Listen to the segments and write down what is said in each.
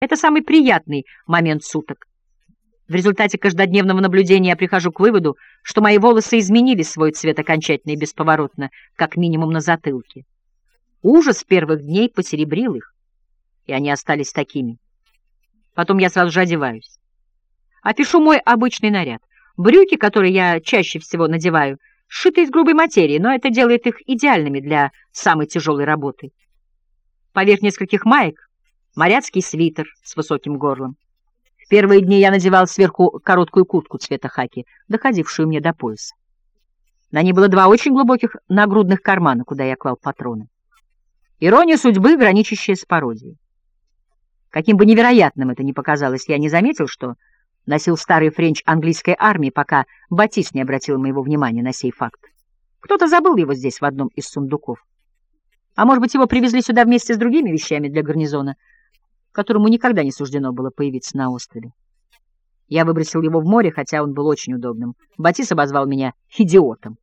Это самый приятный момент суток. В результате каждодневного наблюдения я прихожу к выводу, что мои волосы изменили свой цвет окончательно и бесповоротно, как минимум на затылке. Ужас первых дней посеребрил их, и они остались такими. Потом я сразу же одеваюсь. Опишу мой обычный наряд. Брюки, которые я чаще всего надеваю, сшиты из грубой материи, но это делает их идеальными для самой тяжелой работы. Поверх нескольких маек — моряцкий свитер с высоким горлом. В первые дни я надевал сверху короткую куртку цвета хаки, доходившую мне до пояса. На ней было два очень глубоких нагрудных кармана, куда я клал патроны. Ирония судьбы, граничащая с пародией. Каким бы невероятным это ни показалось, я не заметил, что носил старый френч английской армии, пока Батис не обратил моего внимания на сей факт. Кто-то забыл его здесь в одном из сундуков. А может быть, его привезли сюда вместе с другими вещами для гарнизона, которому никогда не суждено было появиться на острове. Я выбросил его в море, хотя он был очень удобным. Батис обозвал меня идиотом.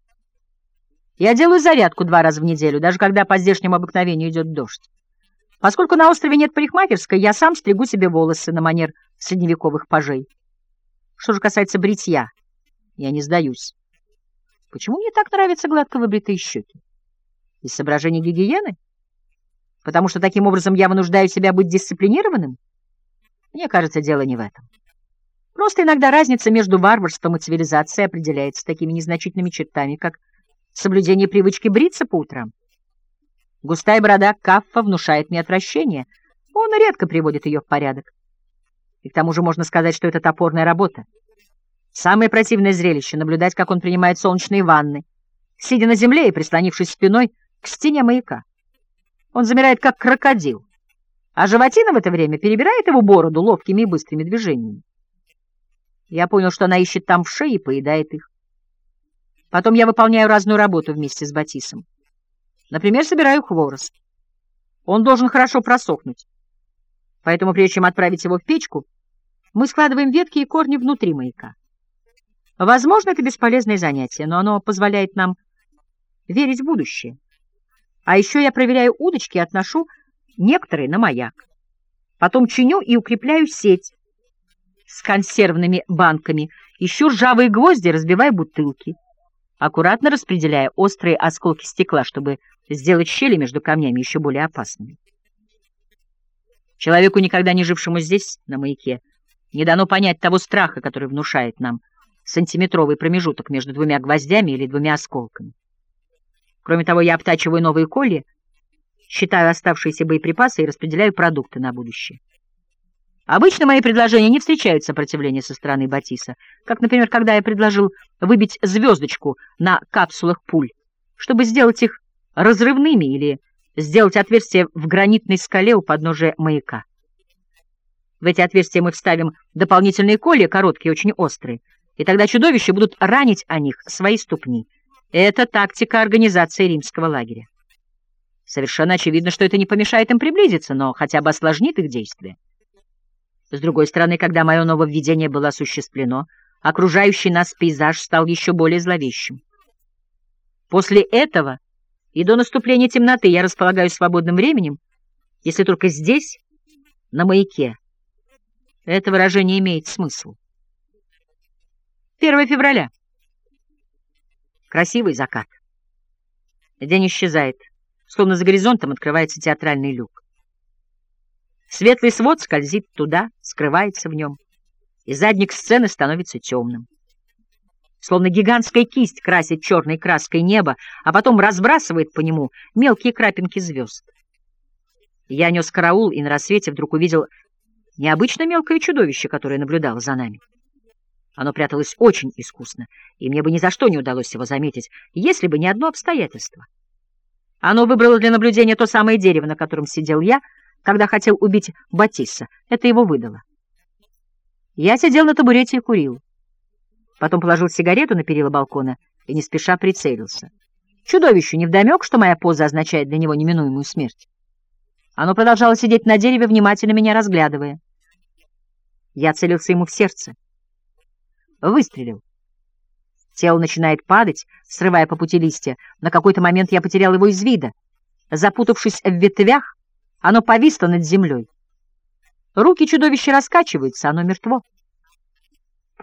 Я делаю зарядку два раза в неделю, даже когда по здешнему обыкновению идет дождь. Поскольку на острове нет парикмахерской, я сам стригу себе волосы на манер средневековых пажей. Что же касается бритья, я не сдаюсь. Почему мне так нравятся гладко выбритые щеки? Из соображений гигиены? Потому что таким образом я вынуждаю себя быть дисциплинированным? Мне кажется, дело не в этом. Просто иногда разница между варварством и цивилизацией определяется такими незначительными чертами, как соблюдение привычки бриться по утрам. Густая борода Каффа внушает мне отвращение. Он редко приводит ее в порядок. И к тому же можно сказать, что это топорная работа. Самое противное зрелище — наблюдать, как он принимает солнечные ванны, сидя на земле и прислонившись спиной к стене маяка. Он замирает, как крокодил, а животина в это время перебирает его бороду ловкими и быстрыми движениями. Я понял, что она ищет там в шее и поедает их. Потом я выполняю разную работу вместе с Батисом. Например, собираю хворост. Он должен хорошо просохнуть. Поэтому, прежде чем отправить его в печку, мы складываем ветки и корни внутри маяка. Возможно, это бесполезное занятие, но оно позволяет нам верить в будущее. А еще я проверяю удочки и отношу некоторые на маяк. Потом чиню и укрепляю сеть с консервными банками, ищу ржавые гвозди, разбиваю бутылки, аккуратно распределяя острые осколки стекла, чтобы сделать щели между камнями еще более опасными. Человеку, никогда не жившему здесь, на маяке, не дано понять того страха, который внушает нам сантиметровый промежуток между двумя гвоздями или двумя осколками. Кроме того, я обтачиваю новые колья, считаю оставшиеся боеприпасы и распределяю продукты на будущее. Обычно мои предложения не встречают сопротивления со стороны Батиса, как, например, когда я предложил выбить звездочку на капсулах пуль, чтобы сделать их разрывными или сделать отверстие в гранитной скале у подножия маяка. В эти отверстия мы вставим дополнительные колья, короткие и очень острые, и тогда чудовища будут ранить о них свои ступни. Это тактика организации римского лагеря. Совершенно очевидно, что это не помешает им приблизиться, но хотя бы осложнит их действия. С другой стороны, когда мое нововведение было осуществлено, окружающий нас пейзаж стал еще более зловещим. После этого и до наступления темноты я располагаю свободным временем, если только здесь, на маяке. Это выражение имеет смысл. 1 февраля. Красивый закат. День исчезает, словно за горизонтом открывается театральный люк. Светлый свод скользит туда, скрывается в нем, и задник сцены становится темным. Словно гигантская кисть красит черной краской небо, а потом разбрасывает по нему мелкие крапинки звезд. Я нес караул и на рассвете вдруг увидел необычно мелкое чудовище, которое наблюдало за нами. Оно пряталось очень искусно, и мне бы ни за что не удалось его заметить, если бы не одно обстоятельство. Оно выбрало для наблюдения то самое дерево, на котором сидел я, когда хотел убить Батисса. Это его выдало. Я сидел на табурете и курил. Потом положил сигарету на перила балкона и не спеша прицелился. Чудовищу невдомек, что моя поза означает для него неминуемую смерть. Оно продолжало сидеть на дереве, внимательно меня разглядывая. Я целился ему в сердце. Выстрелил. Тело начинает падать, срывая по пути листья. На какой-то момент я потерял его из вида. Запутавшись в ветвях, оно повисло над землей. Руки чудовища раскачиваются, оно мертво.